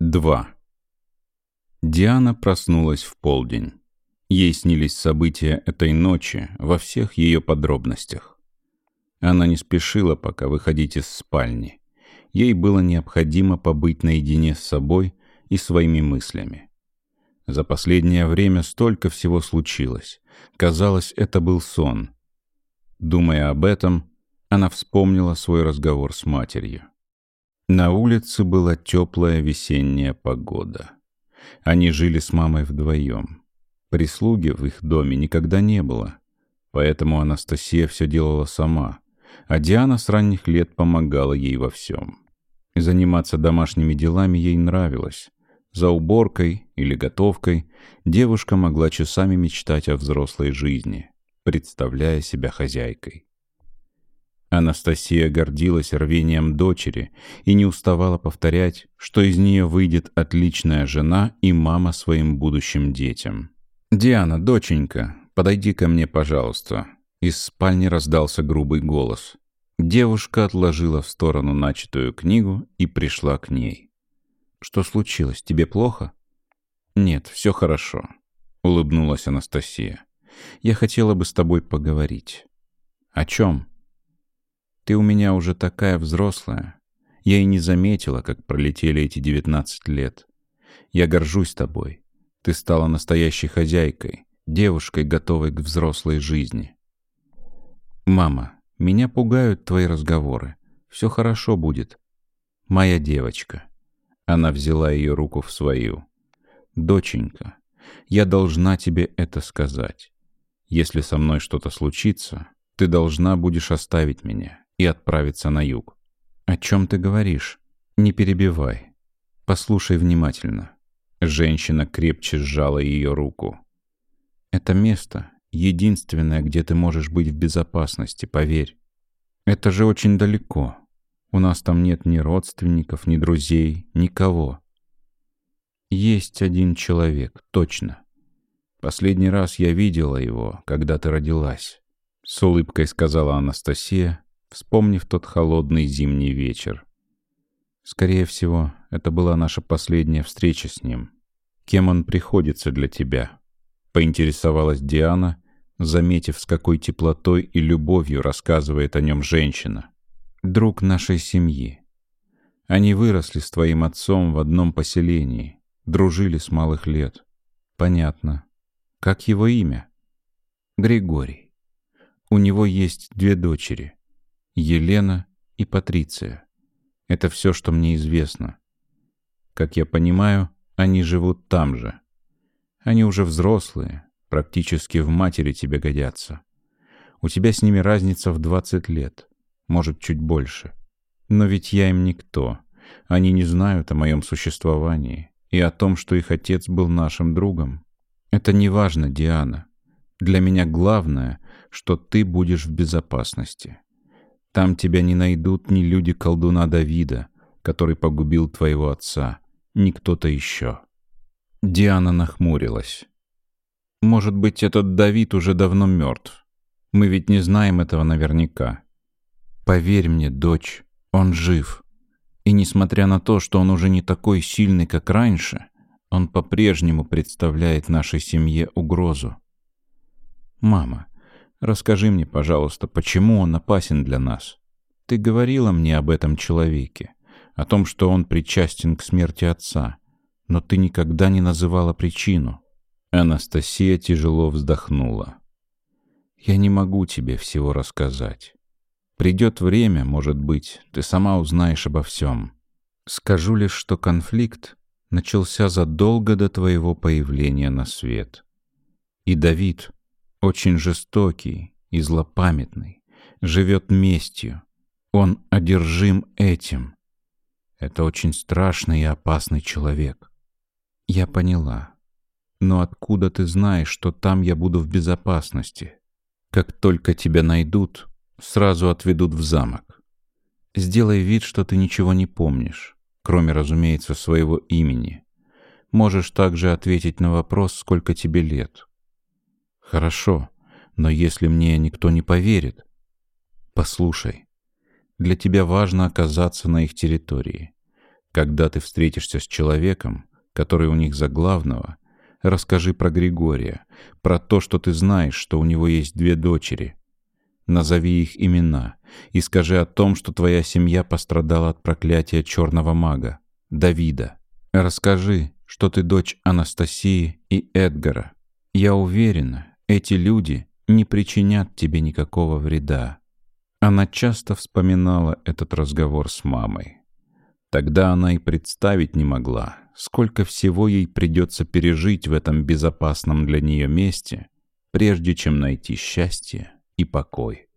2. Диана проснулась в полдень. Ей снились события этой ночи во всех ее подробностях. Она не спешила пока выходить из спальни. Ей было необходимо побыть наедине с собой и своими мыслями. За последнее время столько всего случилось. Казалось, это был сон. Думая об этом, она вспомнила свой разговор с матерью. На улице была теплая весенняя погода. Они жили с мамой вдвоем. Прислуги в их доме никогда не было, поэтому Анастасия все делала сама, а Диана с ранних лет помогала ей во всем. Заниматься домашними делами ей нравилось. За уборкой или готовкой девушка могла часами мечтать о взрослой жизни, представляя себя хозяйкой. Анастасия гордилась рвением дочери и не уставала повторять, что из нее выйдет отличная жена и мама своим будущим детям. «Диана, доченька, подойди ко мне, пожалуйста». Из спальни раздался грубый голос. Девушка отложила в сторону начатую книгу и пришла к ней. «Что случилось? Тебе плохо?» «Нет, все хорошо», — улыбнулась Анастасия. «Я хотела бы с тобой поговорить». «О чем?» Ты у меня уже такая взрослая. Я и не заметила, как пролетели эти девятнадцать лет. Я горжусь тобой. Ты стала настоящей хозяйкой, девушкой, готовой к взрослой жизни. Мама, меня пугают твои разговоры. Все хорошо будет. Моя девочка. Она взяла ее руку в свою. Доченька, я должна тебе это сказать. Если со мной что-то случится, ты должна будешь оставить меня и отправиться на юг. «О чем ты говоришь? Не перебивай. Послушай внимательно». Женщина крепче сжала ее руку. «Это место единственное, где ты можешь быть в безопасности, поверь. Это же очень далеко. У нас там нет ни родственников, ни друзей, никого. Есть один человек, точно. Последний раз я видела его, когда ты родилась. С улыбкой сказала Анастасия, вспомнив тот холодный зимний вечер. Скорее всего, это была наша последняя встреча с ним. Кем он приходится для тебя? Поинтересовалась Диана, заметив, с какой теплотой и любовью рассказывает о нем женщина. Друг нашей семьи. Они выросли с твоим отцом в одном поселении, дружили с малых лет. Понятно. Как его имя? Григорий. У него есть две дочери — Елена и Патриция. Это все, что мне известно. Как я понимаю, они живут там же. Они уже взрослые, практически в матери тебе годятся. У тебя с ними разница в 20 лет, может, чуть больше. Но ведь я им никто. Они не знают о моем существовании и о том, что их отец был нашим другом. Это не важно, Диана. Для меня главное, что ты будешь в безопасности. Там тебя не найдут ни люди колдуна Давида, который погубил твоего отца, ни кто-то еще. Диана нахмурилась. Может быть, этот Давид уже давно мертв. Мы ведь не знаем этого наверняка. Поверь мне, дочь, он жив. И несмотря на то, что он уже не такой сильный, как раньше, он по-прежнему представляет нашей семье угрозу. Мама, Расскажи мне, пожалуйста, почему он опасен для нас? Ты говорила мне об этом человеке, о том, что он причастен к смерти отца, но ты никогда не называла причину. Анастасия тяжело вздохнула. Я не могу тебе всего рассказать. Придет время, может быть, ты сама узнаешь обо всем. Скажу лишь, что конфликт начался задолго до твоего появления на свет. И Давид очень жестокий и злопамятный, живет местью. Он одержим этим. Это очень страшный и опасный человек. Я поняла. Но откуда ты знаешь, что там я буду в безопасности? Как только тебя найдут, сразу отведут в замок. Сделай вид, что ты ничего не помнишь, кроме, разумеется, своего имени. Можешь также ответить на вопрос, сколько тебе лет. Хорошо, но если мне никто не поверит... Послушай, для тебя важно оказаться на их территории. Когда ты встретишься с человеком, который у них за главного, расскажи про Григория, про то, что ты знаешь, что у него есть две дочери. Назови их имена и скажи о том, что твоя семья пострадала от проклятия черного мага, Давида. Расскажи, что ты дочь Анастасии и Эдгара. Я уверена, эти люди не причинят тебе никакого вреда. Она часто вспоминала этот разговор с мамой. Тогда она и представить не могла, сколько всего ей придется пережить в этом безопасном для нее месте, прежде чем найти счастье и покой.